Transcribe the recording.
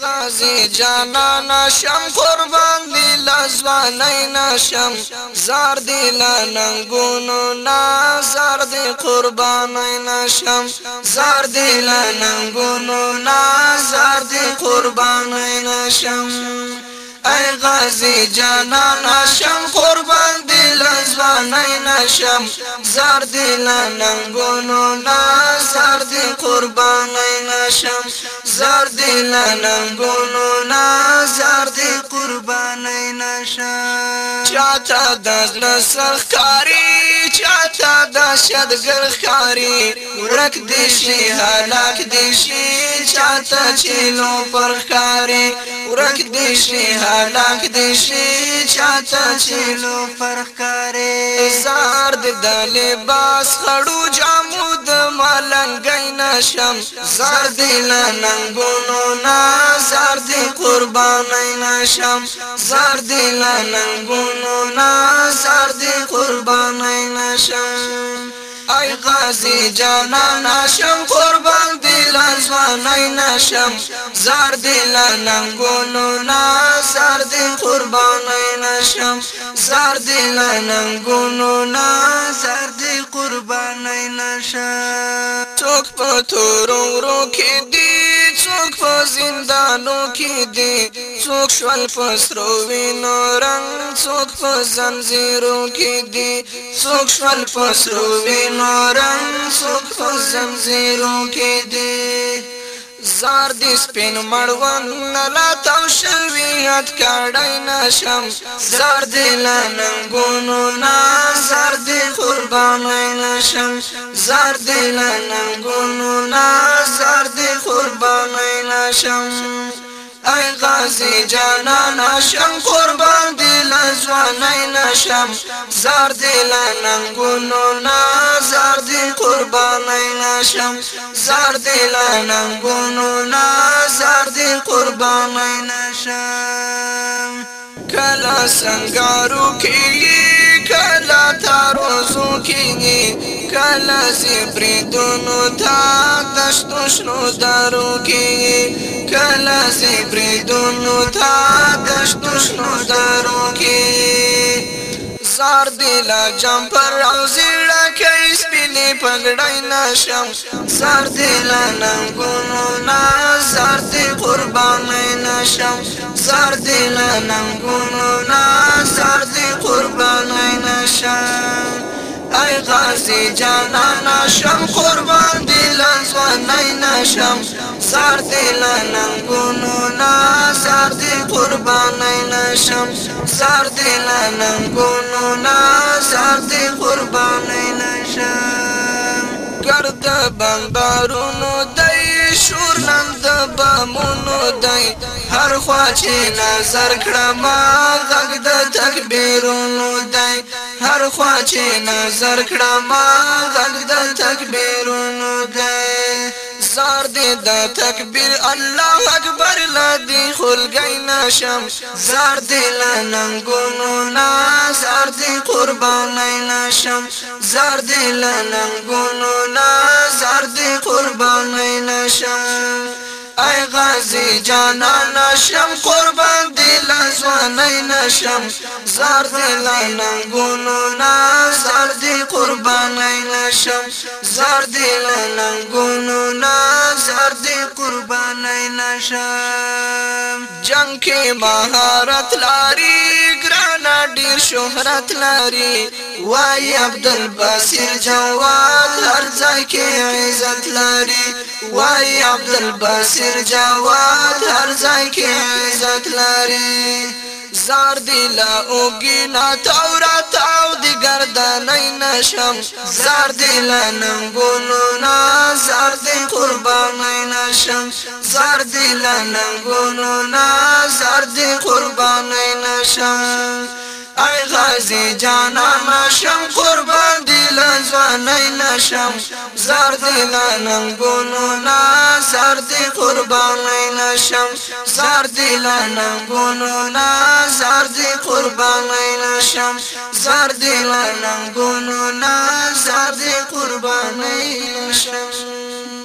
غازی جانانا شم قربان دی لزوانینا شم زار دی لننگونو نا زار دی قربانینا شم زار دی لننگونو نا زار دی قربانینا شم ای غازی جانانا شم قربان دی لزوانینا شم زار دی لننگونو نا زار دی قربانینا شم زار دی لنګونو نا زار دی قربانای نشم چاته د زړه سخکاری چاته د شدګر خاري ورک دی شي هلاک دی شي چاته چلو پر خاري ورک دی شي هلاک دی شي چاته چلو پر خاري زار دی د لباس خړو جامو د ملنګ شم زار دی لنګونو نا زار دی قربانای نشم زار دی لنګونو نا زار دی قربانای نشم ای غازی جانا نشم قربان دل زوانای نشم زار دل ننګونو نا زار دل قربانای نشم زار دل ننګونو نا زار دل قربانای نشم څوک په تورو ورو کې دی په زندانو کې دي څوک شول پسرو وینو رنگ څوک په زنجیرو کې دي څوک شول پسرو وینو رنگ څوک په زنجیرو کې دي زار دې سپین مړون نلا تاو شوی هات کاډای نشم زار دې لنګونو نا زار قربانای نشم زار دی لنګونو نا زار دی قربانای نشم ای غازی جانانا شم قربان دی لزوانای نشم زار دی لنګونو نا زار دی قربانای نشم زار دی لنګونو نا زار دی قربانای نشم کلا سنگارو کې لازم پریدونو تا دشتو شنو دارو کی کلا سی پریدونو تا دشتو شنو دارو کی زار دیلا جم پر روزی ڈکی سپیلی پگڑای نشم زار دیلا ننگونو نا زار دی قربانی نشم زار دیلا ننگونو داسې جانانا شم قربان دې لنځوانۍ نه شم سار دې له ننګونو نه سار دې قربانۍ نه شم سار دې له ننګونو نه سار دې قربانۍ نه شم ګرد بمبارونو دای شور نند بامونو دای هر خوا چې نظر کړم غږ د تکبیرونو دای هر خوا چې نظر کړم غږ د تکبیرونو دی زار دې د تکبیر الله اکبر لدی خلګی نشم زار دې لنګونو نا زار دې قربانای نشم زار دې لنګونو نا زار دې قربانای نشم ای غازی جانان نشم قربان ځواني نشم زار دې لنګونو نا زار دې قرباني نشم زار دې لنګونو نا زار دې قرباني نشم جنگ کې مهارت لا شهرت لري وای عبدالباسر جواد هر ځای کې عزت لري وای عبدالباسر جواد هر ځای کې عزت لري زار دی لا اوګی نا تورات او دی گردنای نشم زار دی لا ننګونو نا زار دی قربانای نشم زار دی لا ننګونو نا زار دی قربانای نشم ای غازی جانا نشم قربان دی لزوانی نشم زر دی لننگونو نا زر دی قربانی نشم زر دی لننگونو نا زر دی قربانی نشم زر دی لننگونو نا زر دی قربانی نشم